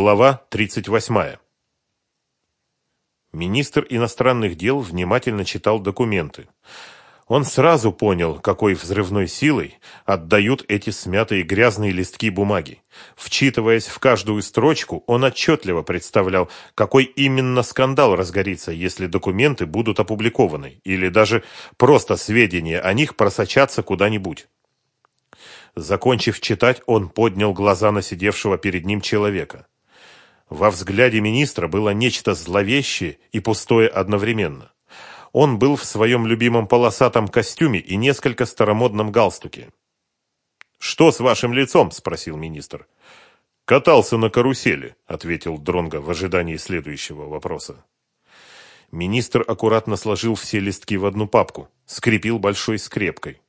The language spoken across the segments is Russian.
Глава 38. Министр иностранных дел внимательно читал документы. Он сразу понял, какой взрывной силой отдают эти смятые грязные листки бумаги. Вчитываясь в каждую строчку, он отчетливо представлял, какой именно скандал разгорится, если документы будут опубликованы, или даже просто сведения о них просочатся куда-нибудь. Закончив читать, он поднял глаза на сидевшего перед ним человека. Во взгляде министра было нечто зловещее и пустое одновременно. Он был в своем любимом полосатом костюме и несколько старомодном галстуке. «Что с вашим лицом?» – спросил министр. «Катался на карусели», – ответил Дронго в ожидании следующего вопроса. Министр аккуратно сложил все листки в одну папку, скрепил большой скрепкой.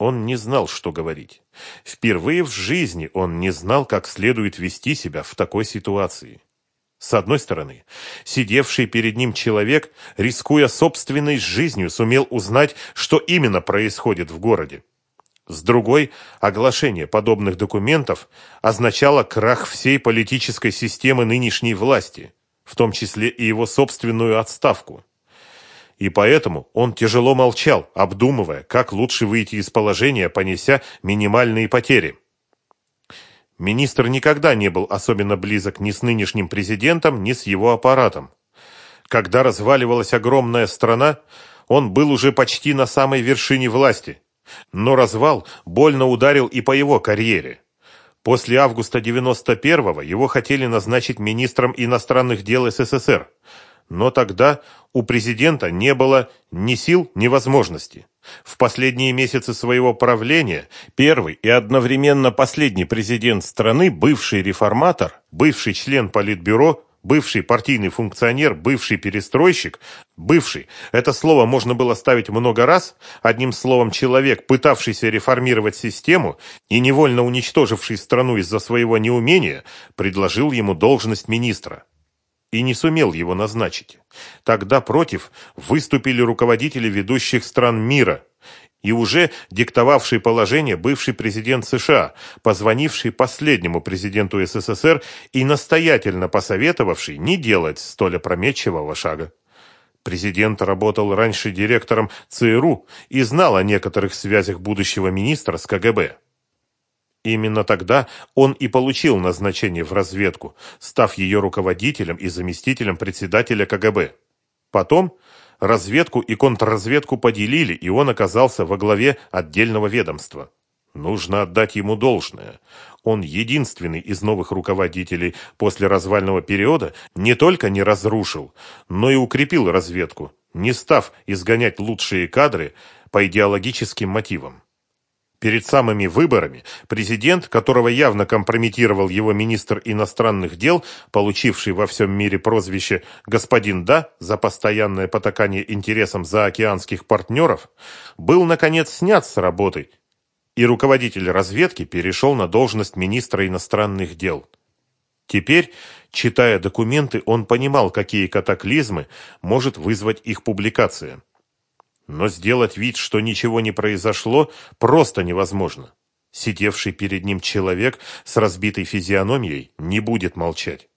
Он не знал, что говорить. Впервые в жизни он не знал, как следует вести себя в такой ситуации. С одной стороны, сидевший перед ним человек, рискуя собственной жизнью, сумел узнать, что именно происходит в городе. С другой, оглашение подобных документов означало крах всей политической системы нынешней власти, в том числе и его собственную отставку и поэтому он тяжело молчал, обдумывая, как лучше выйти из положения, понеся минимальные потери. Министр никогда не был особенно близок ни с нынешним президентом, ни с его аппаратом. Когда разваливалась огромная страна, он был уже почти на самой вершине власти. Но развал больно ударил и по его карьере. После августа 91-го его хотели назначить министром иностранных дел СССР – но тогда у президента не было ни сил, ни возможности. В последние месяцы своего правления первый и одновременно последний президент страны, бывший реформатор, бывший член Политбюро, бывший партийный функционер, бывший перестройщик, бывший, это слово можно было ставить много раз, одним словом человек, пытавшийся реформировать систему и невольно уничтоживший страну из-за своего неумения, предложил ему должность министра и не сумел его назначить. Тогда против выступили руководители ведущих стран мира и уже диктовавший положение бывший президент США, позвонивший последнему президенту СССР и настоятельно посоветовавший не делать столь опрометчивого шага. Президент работал раньше директором ЦРУ и знал о некоторых связях будущего министра с КГБ. Именно тогда он и получил назначение в разведку, став ее руководителем и заместителем председателя КГБ. Потом разведку и контрразведку поделили, и он оказался во главе отдельного ведомства. Нужно отдать ему должное. Он единственный из новых руководителей после развального периода не только не разрушил, но и укрепил разведку, не став изгонять лучшие кадры по идеологическим мотивам. Перед самыми выборами президент, которого явно компрометировал его министр иностранных дел, получивший во всем мире прозвище «Господин Да» за постоянное потакание интересам заокеанских партнеров, был, наконец, снят с работы, и руководитель разведки перешел на должность министра иностранных дел. Теперь, читая документы, он понимал, какие катаклизмы может вызвать их публикация. Но сделать вид, что ничего не произошло, просто невозможно. Сидевший перед ним человек с разбитой физиономией не будет молчать.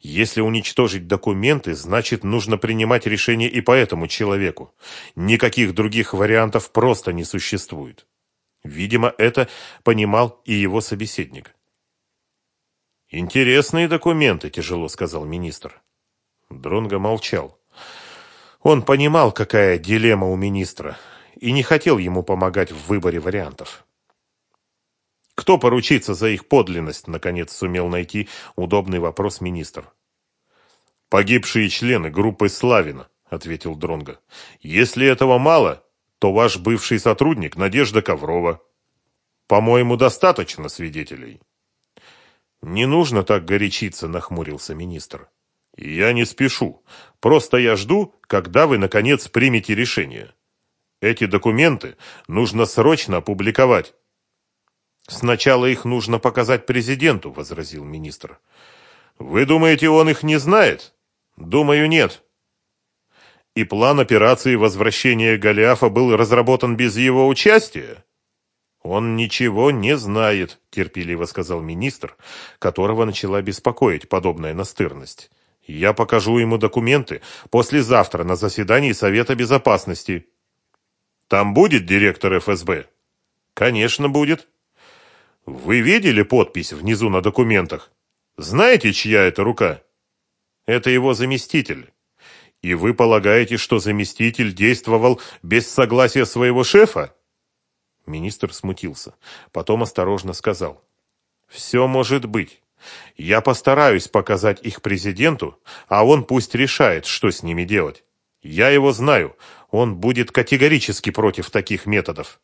Если уничтожить документы, значит нужно принимать решение и по этому человеку. Никаких других вариантов просто не существует. Видимо, это понимал и его собеседник. «Интересные документы», – тяжело сказал министр. Дронго молчал. Он понимал, какая дилемма у министра, и не хотел ему помогать в выборе вариантов. Кто поручится за их подлинность, наконец сумел найти удобный вопрос министр. Погибшие члены группы Славина, ответил Дронга. Если этого мало, то ваш бывший сотрудник Надежда Коврова. По-моему, достаточно свидетелей. Не нужно так горячиться, нахмурился министр. Я не спешу. Просто я жду, когда вы, наконец, примете решение. Эти документы нужно срочно опубликовать. Сначала их нужно показать президенту, возразил министр. Вы думаете, он их не знает? Думаю, нет. И план операции возвращения Голиафа был разработан без его участия? «Он ничего не знает», – терпеливо сказал министр, которого начала беспокоить подобная настырность. «Я покажу ему документы послезавтра на заседании Совета Безопасности». «Там будет директор ФСБ?» «Конечно, будет». «Вы видели подпись внизу на документах? Знаете, чья это рука?» «Это его заместитель». «И вы полагаете, что заместитель действовал без согласия своего шефа?» Министр смутился. Потом осторожно сказал. «Все может быть. Я постараюсь показать их президенту, а он пусть решает, что с ними делать. Я его знаю. Он будет категорически против таких методов».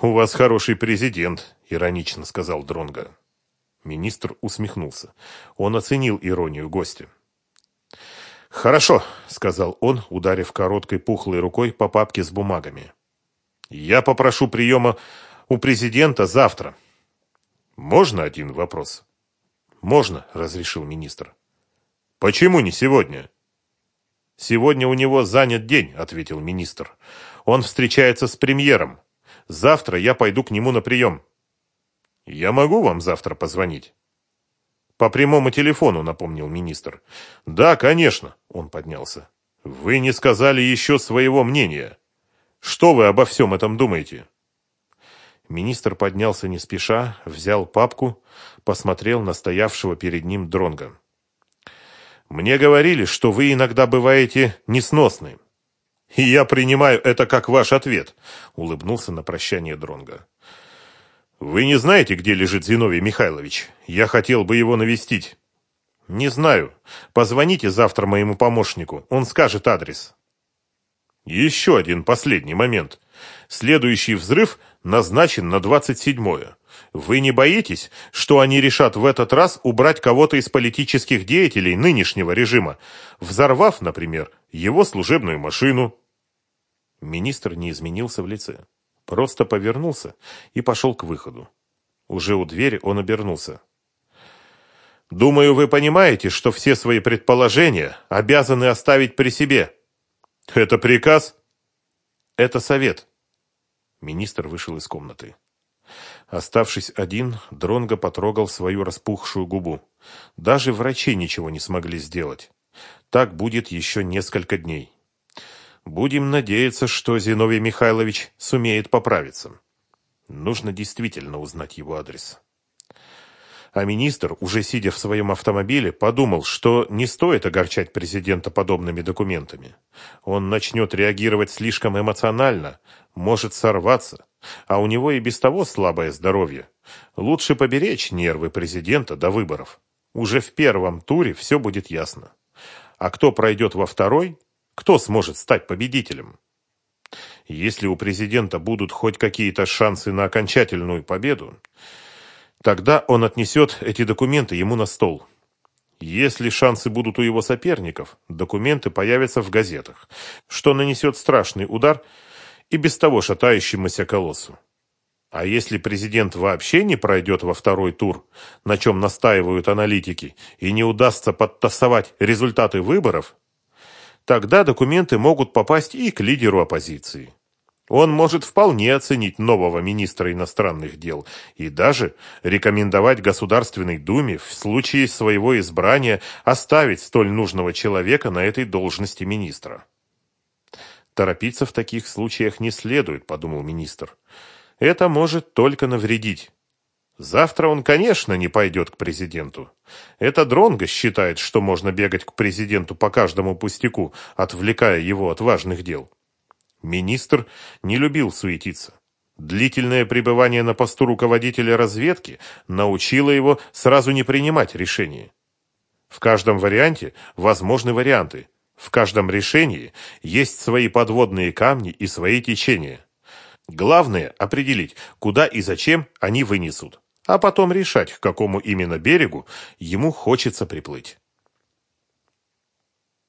«У вас хороший президент», — иронично сказал Дронга. Министр усмехнулся. Он оценил иронию гостя. «Хорошо», — сказал он, ударив короткой пухлой рукой по папке с бумагами. Я попрошу приема у президента завтра. Можно один вопрос? Можно, разрешил министр. Почему не сегодня? Сегодня у него занят день, ответил министр. Он встречается с премьером. Завтра я пойду к нему на прием. Я могу вам завтра позвонить? По прямому телефону, напомнил министр. Да, конечно, он поднялся. Вы не сказали еще своего мнения. Что вы обо всем этом думаете?» Министр поднялся не спеша, взял папку, посмотрел на стоявшего перед ним дронга. «Мне говорили, что вы иногда бываете несносны. И я принимаю это как ваш ответ», — улыбнулся на прощание дронга. «Вы не знаете, где лежит Зиновий Михайлович? Я хотел бы его навестить». «Не знаю. Позвоните завтра моему помощнику, он скажет адрес». Еще один последний момент. Следующий взрыв назначен на 27-е. Вы не боитесь, что они решат в этот раз убрать кого-то из политических деятелей нынешнего режима, взорвав, например, его служебную машину? Министр не изменился в лице. Просто повернулся и пошел к выходу. Уже у двери он обернулся. «Думаю, вы понимаете, что все свои предположения обязаны оставить при себе», это приказ? Это совет. Министр вышел из комнаты. Оставшись один, Дронго потрогал свою распухшую губу. Даже врачи ничего не смогли сделать. Так будет еще несколько дней. Будем надеяться, что Зиновий Михайлович сумеет поправиться. Нужно действительно узнать его адрес. А министр, уже сидя в своем автомобиле, подумал, что не стоит огорчать президента подобными документами. Он начнет реагировать слишком эмоционально, может сорваться, а у него и без того слабое здоровье. Лучше поберечь нервы президента до выборов. Уже в первом туре все будет ясно. А кто пройдет во второй, кто сможет стать победителем? Если у президента будут хоть какие-то шансы на окончательную победу, Тогда он отнесет эти документы ему на стол. Если шансы будут у его соперников, документы появятся в газетах, что нанесет страшный удар и без того шатающемуся колоссу. А если президент вообще не пройдет во второй тур, на чем настаивают аналитики, и не удастся подтасовать результаты выборов, тогда документы могут попасть и к лидеру оппозиции. Он может вполне оценить нового министра иностранных дел и даже рекомендовать Государственной Думе в случае своего избрания оставить столь нужного человека на этой должности министра. Торопиться в таких случаях не следует, подумал министр. Это может только навредить. Завтра он, конечно, не пойдет к президенту. Это Дронго считает, что можно бегать к президенту по каждому пустяку, отвлекая его от важных дел. Министр не любил суетиться. Длительное пребывание на посту руководителя разведки научило его сразу не принимать решения. В каждом варианте возможны варианты. В каждом решении есть свои подводные камни и свои течения. Главное определить, куда и зачем они вынесут, а потом решать, к какому именно берегу ему хочется приплыть.